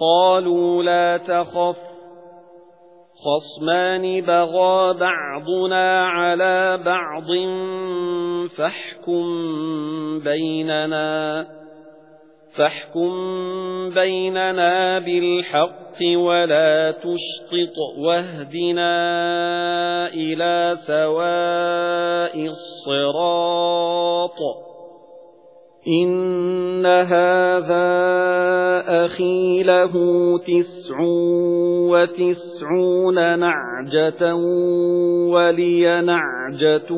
قالوا لا تخف خصمان بغى بعضنا على بعض فاحكم بيننا فاحكم بيننا بالحق ولا تشطط واهدنا إلى سواء الصراط. إِنَّ هَذَا أَخِي لَهُ تِسْعٌ وَتِسْعُونَ نَعْجَةً وَلِيَ نَعْجَةٌ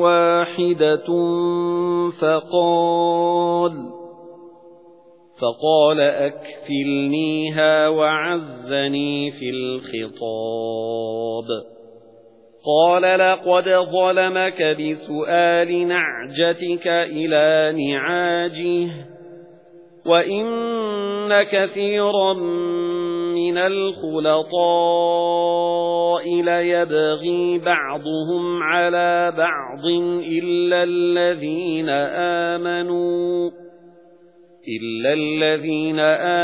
وَاحِدَةٌ فَقَالَ فَقَالَ أَكْفِلْنِيهَا وَعَزَّنِي فِي الْخِطَابِ قَالَ لَقَدْ ظَلَمَكَ بِسُؤَالِ نَعْجَتِكَ إِلَى نِعَاجِهِ وَإِنَّ كَثِيرًا مِنَ الْخُلَطَاءِ لَيَبْغِي بَعْضُهُمْ عَلَى بَعْضٍ إِلَّا الَّذِينَ آمَنُوا إِلَّا الَّذِينَ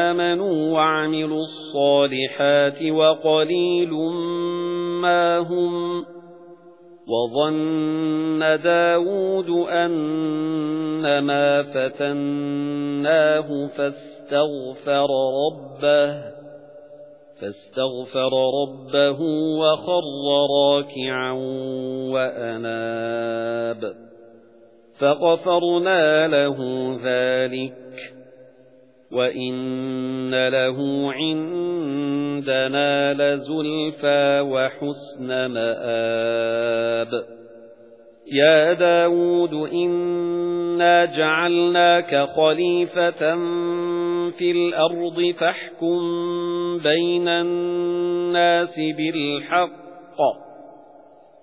آمَنُوا وَعَمِلُوا الصَّالِحَاتِ وَقَلِيلٌ مَا هُمْ وَظَنَّ دَاوُودُ أَنَّمَا فَتَنَّاهُ فَاسْتَغْفَرَ رَبَّهُ فَاسْتَغْفَرَ رَبَّهُ وَخَرَّ رَاكِعًا وَأَنَابَ فَغَفَرْنَا لَهُ ذَلِكَ وَإِنَّ لَهُ عِندَنَا لَزُلْفَى وَحُسْنَ مَآبٍ. يَا دَاوُودُ إِنَّا جَعَلْنَاكَ خَلِيفَةً فِي الْأَرْضِ فَاحْكُم بَيْنَ النَّاسِ بِالْحَقِّ.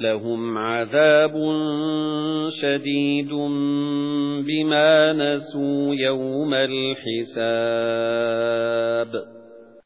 لهم عذاب شديد بما نسوا يوم الحساب.